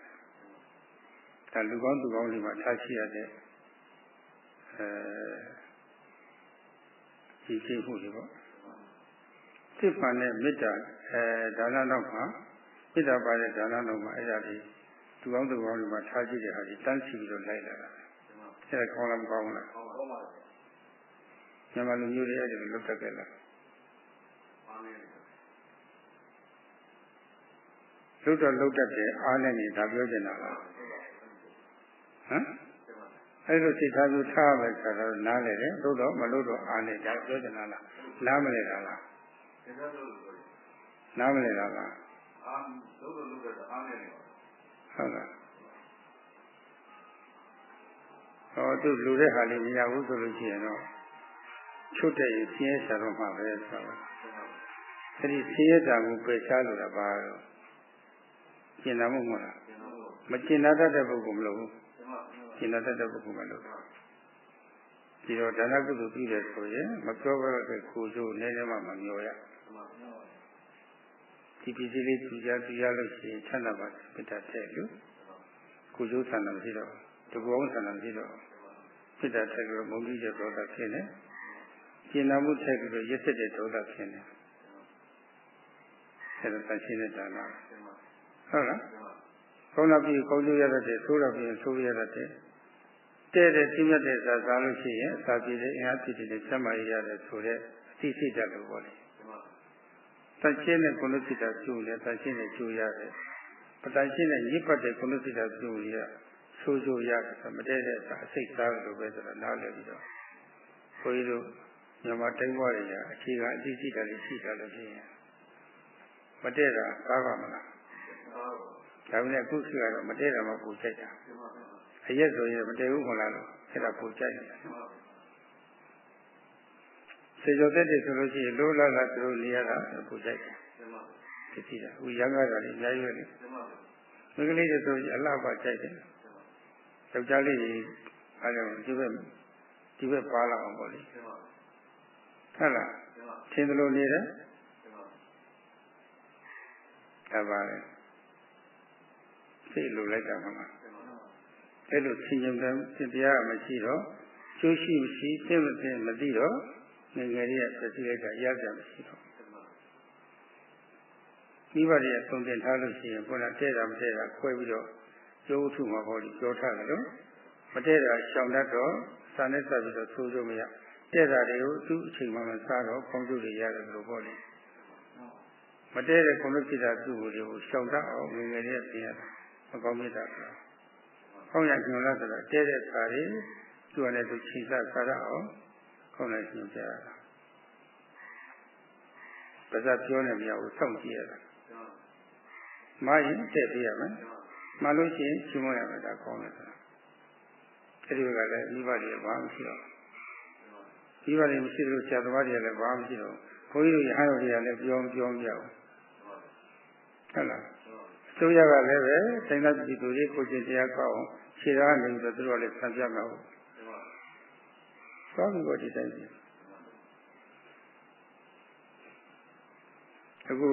ဒါလူကောင်းသူကောင်းတွေမှာထားရှိရတဲ့အဲဒီရှိမှုတွေပေါ့စိတ်ပါနဲ့မေတ္တာအဲဒါနတော့မှာမေတ္တာပါတဲ့ဒါနတော့မှာအဲ့ဒါတွေသူကောင်းသူကောင်းတွေမှာထားရှိတဲ့ဟာတွေတန်းစီပြီးတော့လိုက်လာတာအဲ့ဒါကောင်းလားမကောင်းဘူးလားကောင်းပါဘူး မြန်မာလူမျိုးတွေအဲ့ဒီလိုလုပ်တတ်ကြလားလုတ်တော့လုတ်တတ်တယ်အားနဲ့နေဒါပြောချင်တာလားဟမ်အဲ့လိုစိတ်ထားမျိုးထားမယ်ဆိုတော့နားလေတယ်လို့တော့မလို့တော့အားနဲ့ဒါပြောချင်တာလားနားမလဲတာလားနားမလဲတာလားအာလို့လို့လို့တော့အားနဲ့နေပါဟုတ်လားဟဟောသူလူတဲ့ဟာလေးမရဘူးဆိုလို့ရှိရင်တော့ ချုပ်တဲ့ရင်ဆင်းရဲရှာတော့မှာပဲဆိုတော့အဲဒီဆင်းရဲတာကိုပယ်ရှားလို့တာပါတော့ကျင်နာမှုမဟုတ်လားမကျင်နာတတ်တဲ့ပုဂ္ဂိုလ်မလို့ဘူးကျင်နာတတ်တဲ့ပုဂ္ဂိုလ်မလို့ဒီတော့ဒါနကုသိုလ်ပြုတယ်ဆိုရင်မပြောဘဲတဲ့ကိုယ်ကျိုးနည်းနည်းမှမမျောရဒီပစ္စည်းလေးသူကြသူရလို့ရှိရင်ချမ်းသာပါပိတ္တတဲ့လို့ကိုယ်ကျိုးဆန္ဒမရှိတော့တကူအောင်ဆန္ဒမရှိတော့ပိတ္တတဲ့လို့မုန်းကြီးတဲ့ဒေါသဖြစ်နေ ကျင်နာမှုတဲ့လို့ရစ်စစ်တဲ့ဒေါသဖြစ်နေအဲဒါသရှင်းတဲ့ဒါနဟုတ်လားကောင်းလာပြီးကောင်းကျိုးရတတ်တယ်ဆိုးလာပြီးဆိုးရတတ်တယ်တဲ့တဲ့သိမြတ်တဲ့စာစားလို့ရှိရင်စာပြည့်တဲ့အင်အားဖြစ်တဲ့စက်မရရတယ်ဆိုတော့သိစိတ်တတ်လို့ပေါ့လေတန်ရှင်းတဲ့ကုလစိတ္တကျိုးနဲ့တန်ရှင်းတဲ့ကျိုးရတယ်ပတန်ရှင်းတဲ့ညစ်ပတ်တဲ့ကုလစိတ္တကျိုးရဆိုးဆိုးရတယ်မတည့်တဲ့စာအစိတ်စားလို့ပဲဆိုတော့နားလည်ပြီးတော့ခွေးတို့ မြန်မာတိုင်းဘွားတွေကအချိန်ကအသိစိတ်တယ်ရှိတယ်လို့ရှိရင်မတည့်တာကားပါမလားဒါပေမဲ့အခုရှိကတော့မတည့်တာမှပူချိုက်တာအရက်ဆိုရင်မတည့်ဘူးမလားလို့အဲ့ဒါပူချိုက်တယ်စေကျော်တဲ့တည်းဆိုလို့ရှိရင်လိုလာလာသူတို့နေရတာပူချိုက်တယ်ဖြစ်စီတာအခုရံကားတာလည်းအများကြီးပဲလေမိကလေးတွေဆိုရင်အလှပါချိုက်တယ်ယောက်ျားလေးကြီးအားလုံးဒီဘက်ဒီဘက်ပါလာအောင်ပေါ့လေ ဟုတ်လားထင်သလိုနေတယ်ဒါပါလေစိတ်လိုလိုက်တာမှအဲ့လိုသင်ញံတဲ့တရားမရှိတော့ကျိုးရှိမရှိသိမသိမသိတော့ငငယ်လေးကသိလိုက်တာရကြမရှိတော့ဒီဘက်ရဲ့သုံးတင်ထားလို့ရှိရင်ဘုရားတဲ့တာမတဲ့တာခွဲပြီးတော့ကျိုးထုမှာဟောဒီပြောထားတယ်လို့မတဲ့တာရှောင်တတ်တော့စာနဲ့ဆက်ပြီးတော့သိုးလို့မရ တဲ့တာတွေကိုသူ့အချိန်မှမစားတော့ကောင်းကျိုးတွေရတယ်လို့ဟောတယ်မတည့်တဲ့ကွန်မြူတာသူ့ကိုရှောင်တတ်အောင်ငငယ်လေးပြင်ရတာမကောင်းမြတ်တာကကောင်းရညွန်လာဆိုတော့တဲတဲ့ခါတွေသူ့အနေနဲ့သူခြိစစားရအောင်ခေါင်းလိုက်ညွှန်ပြရတာပါဇက်ပြောနေမြောက်ကိုစောင့်ကြည့်ရတာမရင်တက်ပြရမယ်မှလို့ရှိရင်ရှင်မရမယ်ဒါကောင်းတယ်ဆိုတာအဲဒီကလည်းမိဘတွေဘာမှမရှိတော့ မိဘတွေမရှိလို့ဆရာသမားတွေကလည်းဘာမှမရှိတော့ဘုန်းကြီးတို့ရဟန်းတော်တွေကလည်းပြောပြောပြအောင်ဟုတ်လားစိုးရကလည်းပဲတိုင်းသားပြည်သူတွေကိုကျင့်တရားကောက်အောင်ခြေသားနေပြီးတော့သူတို့ကလည်းဆံပြမှာဟုတ်သွားပြီပေါ့ဒီတိုင်းပြည်အခု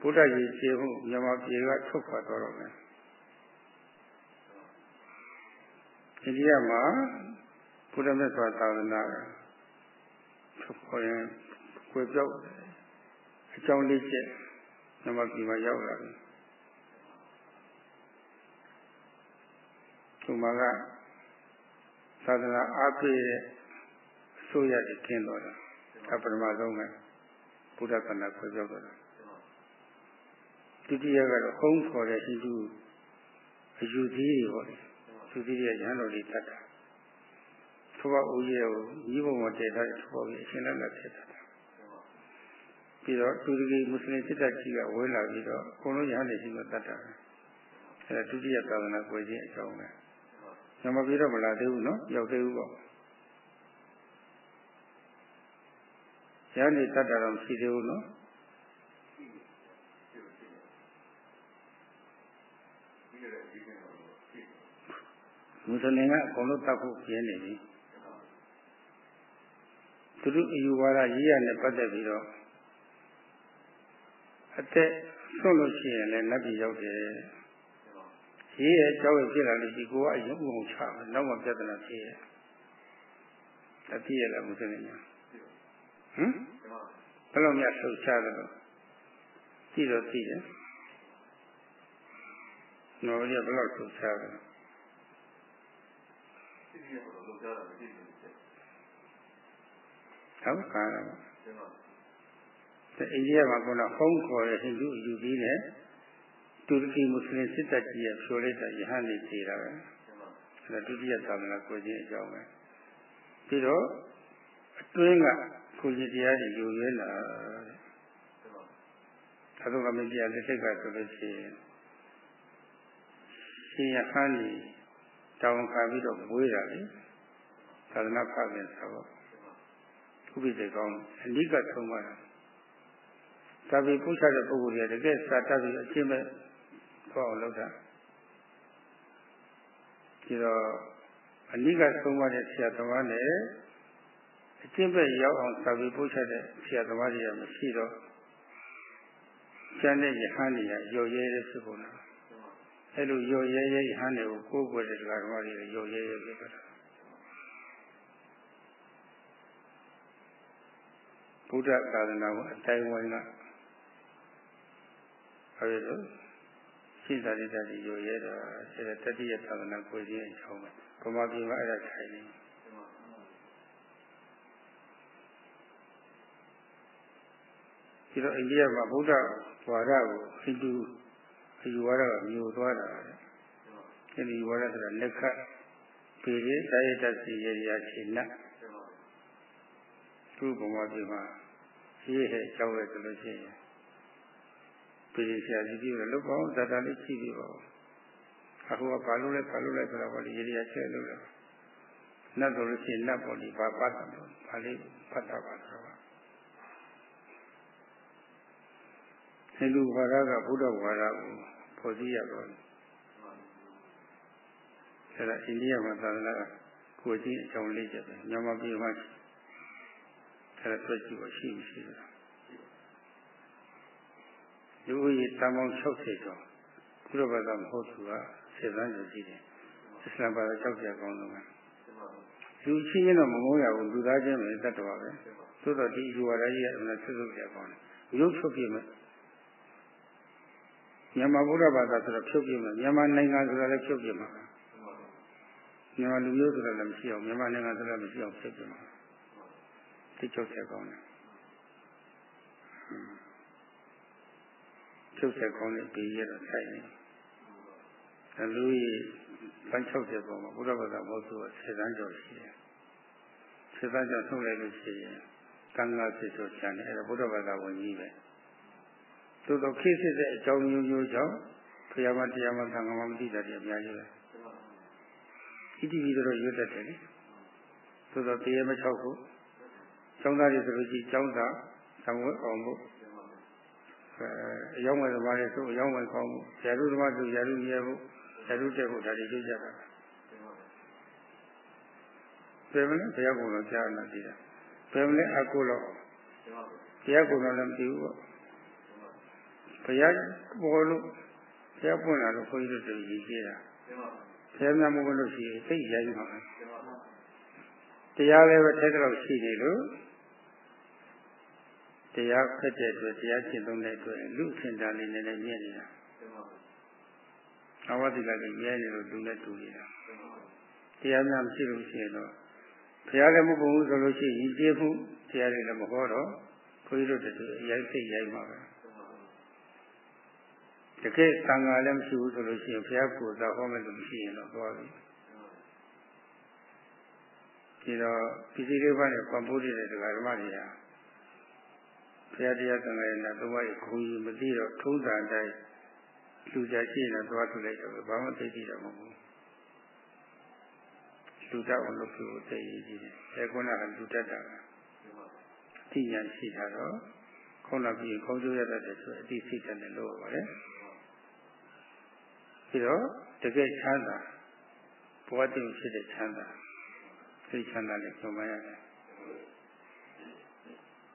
ဘုရားကြီးခြေမှုမြန်မာပြည်ကထုတ်ခွာတော်တော့မယ်အိန္ဒိယမှာဘုရားမြတ်စွာသာသနာကထုတ် ခေါ်ရင်ကိုယ်ပြောက်အကြောင်းလေးချက်မြန်မာပြည်မှာရောက်လာပြီသူမကသာသနာအားပေးတဲ့အစိုးရတွေကျင်းတော်တယ်အပထမဆုံးကဘုရားကနာကိုပြောက်တော့တယ်ဒုတိယကတော့ဟုံးခေါ်တဲ့ဟိန္ဒူအယူကြီးတွေပေါ့လေသူကြီးရဲ့ရဟန်းတော်တွေတတ်တာ သူကဦးရဲ့ကိုညီဘုံမတည်ထားတဲ့သူကအရှင်လက်လက်ဖြစ်တာပြီးတော့တူရီမွတ်စလင်စစ်တပ်ကြီးကဝဲလာပြီးတော့အကုန်လုံးရဟန်းတွေရှိမှတတ်တာအဲဒုတိယသာသနာကိုခြင်းအကြောင်းပဲညမပြီးတော့မလာသေးဘူးနော်ရောက်သေးဘူးပေါ့ရဟန်းတွေတတ်တာတော့မရှိသေးဘူးနော်မွတ်စလင်ကအကုန်လုံးတတ်ဖို့ပြင်းနေပြီ သူတို့အယူဝါဒရေးရနဲ့ပတ်သက်ပြီးတော့အသက်ဆွလို့ရှိရင်လည်းလက်ပြီးရောက်တယ်ရေးရဲ့ကြောက်ရဖြစ်လာလို့ဒီကိုကအယုံအောင်ချမယ်နောက်မှပြဿနာဖြစ်ရဲ့အပြည့်ရလားမွတ်စလင်များဟမ်ဘယ်လိုများလှုပ်ရှားတယ်လို့ကြည့်တော့ကြည့်တယ်နော်ရဘယ်လိုလှုပ်ရှားတယ် ဟုတ်ကဲ့ပါတဲ့အိန္ဒိယမှာကတော့ဟုံးခေါ်တဲ့ဟိန္ဒူအယူကြီးနဲ့တူရကီမွတ်စလင်စစ်တပ်ကြီးရဲ့ဖြိုလိုက်တဲ့ယဟန်တွေတည်တာပဲအဲဒုတိယသာသနာကိုခြင်းအကြောင်းပဲပြီးတော့အတွင်းကကိုကြီးတရားတွေယူရဲလာအထုကမကြီးလက်ထက်ကဆိုလို့ရှိရင်ရှင်ယဟန်တွေတတောင်းခံပြီးတော့မွေးတာလေသာသနာ့ဖခင်ဆိုတော့ ဥပိ္ပေကောင်းအနိကဆုံးပါတာသာပြီးပုချတဲ့ပုဂ္ဂိုလ်တွေကတကယ်စာတတ်ပြီးအချင်းမဲ့သွားအောင်လုပ်တာဒီတော့အနိကဆုံးပါတဲ့ဆရာသမားနဲ့အချင်းပဲရောက်အောင်သာပြီးပုချတဲ့ဆရာသမားတွေကမရှိတော့ကျန်တဲ့ယဟန်တွေကရော်ရဲရဲဖြစ်ကုန်တာအဲ့လိုရော်ရဲရဲယဟန်တွေကိုကိုးကွယ်တဲ့တရားဓမ္မတွေရော်ရဲရဲဖြစ်တာ ဘုရားသာသနာကိုအတိုင်းဝိုင်းကအဲဒီလိုစိသာရိတ္တကြီးရော်ရဲတာအဲဒါတတိယသာသနာကိုယ်ကြီးအချောင်းပဲဘုမာပြည်မှာအဲ့ဒါထိုင်နေဒီတော့အိန္ဒိယမှာဗုဒ္ဓဝါဒကိုဟိန္ဒူအယူဝါဒကမျိုးသွားတာတဲ့အဲဒီဝါဒဆိုတာလက်ခတ်ပေရိသာယတစီရရာခြေနတ် သူ့ဘုံမှာဒီမှာရေးဟဲ့ကြောက်ရဆိုလို့ရှိရင်ပေရိဆရာကြီးပြီးတော့လောက်အောင်ဇာတာလေးကြည့်ပြီးပါအခုကဘာလို့လဲဘာလို့လဲဆိုတော့ဘာလို့ရေရာချဲလို့လဲနတ်ဆိုလို့ရှိရင်နတ်ပေါ်ဒီဘာပတ်တယ်ဘာလေးဖတ်တာပါဆိုတော့ဟိန္ဒူဘာသာကဘုဒ္ဓဘာသာကိုဖော်စည်းရတော့အဲဒါအိန္ဒိယမှာသာသနာကိုကြီးအကြောင်းလေးချက်ပဲမြန်မာပြည်မှာ အဲဒါတွေ့ကြည့်ဖို့ရှိမရှိလားလူဦးရေတန်ပေါင်း60ကျော်ဘုရားဘာသာမဟုတ်သူကစေတန်းကျော်ရှိတယ်အစ္စလာမ်ဘာသာကြောက်ကြကောင်းလို့ပဲလူချင်းရင်တော့မငုံရဘူးလူသားချင်းပဲတတ်တော်ပဲသို့တော့ဒီယူဝါဒကြီးကအမှန်ဆွတ်ဆွတ်ကြကောင်းတယ်ရုပ်ချုပ်ပြမယ်မြန်မာဗုဒ္ဓဘာသာဆိုတော့ဖြုတ်ပြမယ်မြန်မာနိုင်ငံဆိုတော့လည်းဖြုတ်ပြမှာမြန်မာလူမျိုးဆိုတော့လည်းမရှိအောင်မြန်မာနိုင်ငံဆိုတော့မရှိအောင်ဖြုတ်ပြမှာ သိချုပ်ချက်ကောင်းတယ်ချုပ်ချက်ကောင်းတဲ့ပြည်ရတော့ဆိုင်နေတယ်လူကြီးပန်း60ပုံမှာဘုရားဘာသာဘောဆိုဆယ်တန်းကျော်ရှိတယ်ဆယ်တန်းကျော်ဆုံးလိုက်လို့ရှိရင်ကံလာဖြစ်ဆိုချန်တယ်အဲ့ဒါဘုရားဘာသာဝင်ကြီးပဲသို့တော့ခေတ်စစ်တဲ့အကြောင်းမျိုးမျိုးကြောင့်ဘုရားမတရားမသံဃာမမသိတာတွေအများကြီးပဲဣတိပိတော့ရွတ်တတ်တယ်လေသို့တော့တရားမချောက်ဘူး ကျောင်းသားတွေဆိုလို့ရှိရင်ကျောင်းသားသံဝဲအောင်ဖို့အဲအယောင်းဝယ်သမားတွေဆိုအယောင်းဝယ်ကောင်းဖို့ဇာတုသမားဆိုဇာတုရဲဖို့ဇာတုတက်ဖို့ဒါတွေသိကြတာဘယ်မလဲဘုရားကုံတော်ကြားလာသေးတယ်ဘယ်မလဲအကုလို့ဘုရားကုံတော်လည်းမသိဘူးပေါ့ဘုရားပေါ်လို့ဘုရားပွင့်လာလို့ခွန်ကြီးတို့ရည်ကြည်တာဘုရားများမဟုတ်လို့ရှိရင်သိရိုင်းမှာတရားလည်းပဲထဲတော့ရှိနေလို့ တရားဖက်တဲ့အတွက်တရားရှင်းသုံးတဲ့အတွက်လူစင်တာလေးနဲ့လည်းမြင်နေတာအဝတိကလည်းမြဲနေလို့လူနဲ့တူနေတာတရားများမရှိလို့ရှိရင်တော့ဘုရားလည်းမပုံဘူးဆိုလို့ရှိရင်ကျေးမှုတရားတွေလည်းမဟောတော့ခွန်ကြီးတို့တူရိုက်စိတ်ရိုက်မှာပဲတကယ်သံဃာလည်းမရှိဘူးဆိုလို့ရှိရင်ဘုရားကိုယ်သာဟောမယ်လို့မရှိရင်တော့သွားပြီဒီတော့ပစ္စည်းလေးပါးနဲ့ပံပိုးတဲ့တရားဓမ္မတွေဟာ ဘုရားတရားသံဃာရဲ့နာသုံးပါးကိုခုံကြီးမသိတော့ထုံးစံတိုင်းလူကြရှိရင်တော့သွားထူလိုက်တော့ဘာမှသိသိတော့မဟုတ်ဘူးလူတတ်အောင်လုပ်ဖို့သိရည်ကြီးတယ်အဲခုနကလူတတ်တာအတိညာရှိတာတော့ခုနကပြီးခေါင်းကျိုးရတတ်တယ်ဆိုအတိစိတ်တယ်လို့ပါလေပြီးတော့တကယ်ချမ်းသာဘဝတည်ဖြစ်တဲ့ချမ်းသာစိတ်ချမ်းသာနဲ့ကြုံရရတယ်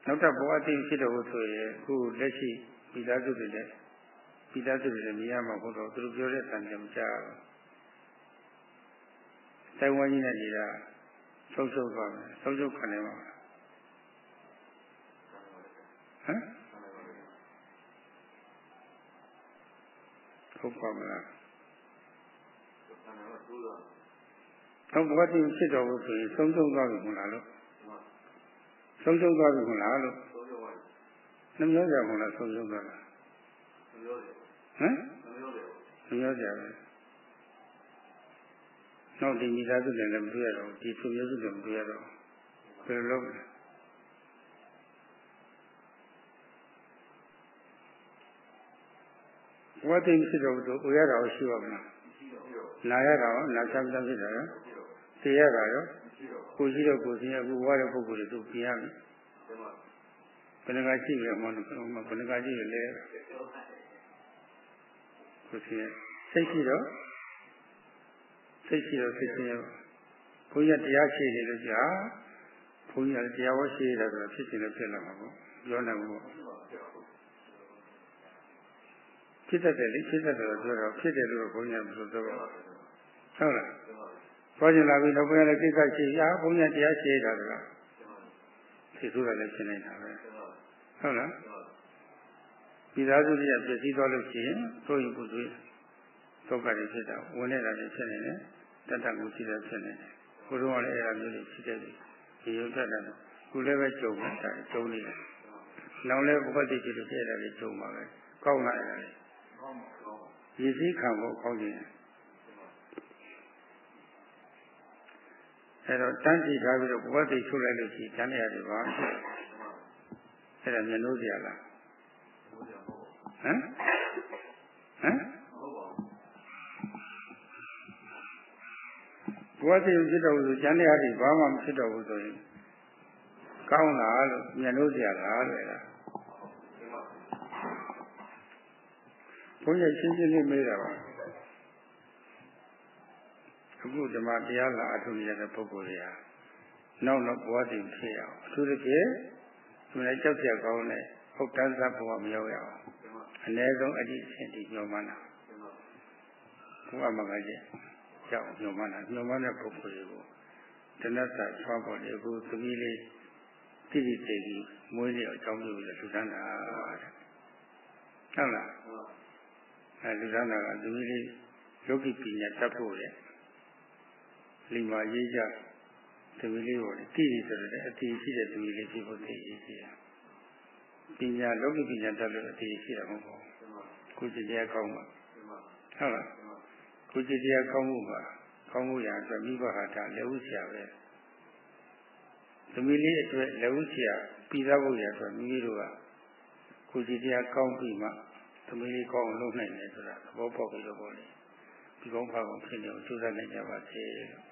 နောက်ထပ်ဘဝတည်ဖြစ်တော့ဆိုရင်အခုလက်ရှိပိသားစုတွေလည်းပိသားစုတွေလည်းမြင်ရမှာဟုတ်တော့သူတို့ပြောတဲ့တန်တယ်မကြားဘူးတိုင်ဝမ်ကြီးနဲ့နေတာဆုံးရှုံးသွားမယ်ဆုံးရှုံးခံနေမှာဟမ်ဟုတ်ပါမလားတော့ဘဝတည်ဖြစ်တော့ဘူးဆိုရင်ဆုံးရှုံးသွားပြီမလားလို့ ဆုံးရှုံးသွားပြီမလားလို့နှမျိုးကြမလားဆုံးရှုံးသွားတာဟမ်နှမျိုးကြပဲနောက်ဒီမိသားစုတွေလည်းမတွေ့ရတော့ဒီသူမျိုးစုတွေမတွေ့ရတော့ဘယ်လိုလုပ်လဲဝတ်သိဖြစ်တော့သူဥရတာရှိပါမလားနာရတာရောနာချမ်းသာဖြစ်တာရောသိရတာရော ကိုရှိတော့ကိုရှိရအခုဝါတဲ့ပုဂ္ဂိုလ်တွေသူပြင်ရမယ်ဘယ်နှကရှိလဲမဟုတ်ဘူးဘယ်နှကရှိလဲကိုရှိရစိတ်ရှိတော့စိတ်ရှိတော့စိတ်ရှိရဘုန်းကြီးတရားရှိတယ်လို့ကြာဘုန်းကြီးကတရားဝရှိတယ်ဆိုတော့ဖြစ်ခြင်းလည်းဖြစ်လာမှာပေါ့ပြောနိုင်ဘူးဖြစ်တတ်တယ်လေဖြစ်တတ်တယ်လို့ပြောတော့ဖြစ်တယ်လို့ဘုန်းကြီးကပြောတော့ဟုတ်လား ပြောချင်လာပြီတော့ဘုရားလည်းကိစ္စရှိရဘုန်းကြီးတရားရှိတာကဖြစ်ဆိုတာလည်းရှင်းနေတာပဲဟုတ်လားဒီသားစုကြီးကပြည့်စည်သွားလို့ရှိရင်သို့ရင်ပုသွေးဒုက္ခတွေဖြစ်တာဝင်နေတာတွေဖြစ်နေတယ်တတ်တတ်မှုရှိတယ်ဖြစ်နေတယ်ဘုရားကလည်းအဲ့ဒါမျိုးတွေရှိတယ်ဒီရုပ်တတ်တယ်ခုလည်းပဲကြုံတာကြုံနေတယ်နောက်လည်းဘုပ္ပတိကြီးတွေဖြစ်တာတွေကြုံပါပဲကောင်းလာတယ်ရည်စည်းခံဖို့ကောင်းခြင်း အဲ့တော့တန်းကြည့်ထားပြီးတော့ဘဝတိထုတ်လိုက်လို့ရှိရင်တန်းရတယ်ပါအဲ့ဒါမျက်နှိုးစရာလားဟမ်ဟမ်ဘဝတိဖြစ်တော့ဘူးဆိုတန်းရတယ်ဘာမှမဖြစ်တော့ဘူးဆိုရင်ကောင်းလားလို့မျက်နှိုးစရာလားလေလားဘုန်းကြီးရှင်းရှင်းလေးမေးတာပါအ ခုဓမ္မတရားလာအထုနေရတဲ့ပုဂ္ဂိုလ်တွေဟာနောက်တော့ဘဝတည်ဖြစ်အောင်အထူးသဖြင့်သူလည်းကြောက်ကြကောင်းတဲ့ဟုတ်တန်းစားဘဝမရောက်ရအောင်အ ਨੇ ဆုံးအတိအရှင်ဒီညောမှန်းတာဘုရားမကကြီးကြောက်ညောမှန်းတာညောမှန်းတဲ့ပုဂ္ဂိုလ်တွေကိုတဏှတ်စာဆွားပေါ်လေအခုသမီးလေးတိတိကျကျမွေးနေအောင်အကြောင်းပြုပြီးလူတန်းတာဟုတ်လားအဲလူတန်းတာကသမီးလေးယောဂီပညာတတ်ဖို့လေ လီမာရေးကြသမီးလေးကိုတိတိဆိုတဲ့အတီးရှိတဲ့သမီးလေးဖြစ်ဖို့သိရေးကြည့်ပညာလောကီပညာတတ်လို့အတီးရှိတာမဟုတ်ဘူးကုသတရားကောင်းမှာဟုတ်လားကုသတရားကောင်းမှုပါကောင်းမှုရာအတွက်မိဘဟာတာလက်ဥဆရာပဲသမီးလေးအတွက်လက်ဥဆရာပြီးသားဖို့ရာအတွက်မိမိတို့ကကုသတရားကောင်းပြီးမှသမီးလေးကောင်းအောင်လုပ်နိုင်တယ်ဆိုတာသဘောပေါက်ပြီးတော့ပေါ့လေဒီကောင်းဖာကောင်းဖြစ်နေအောင်ကြိုးစားနိုင်ကြပါစေလို့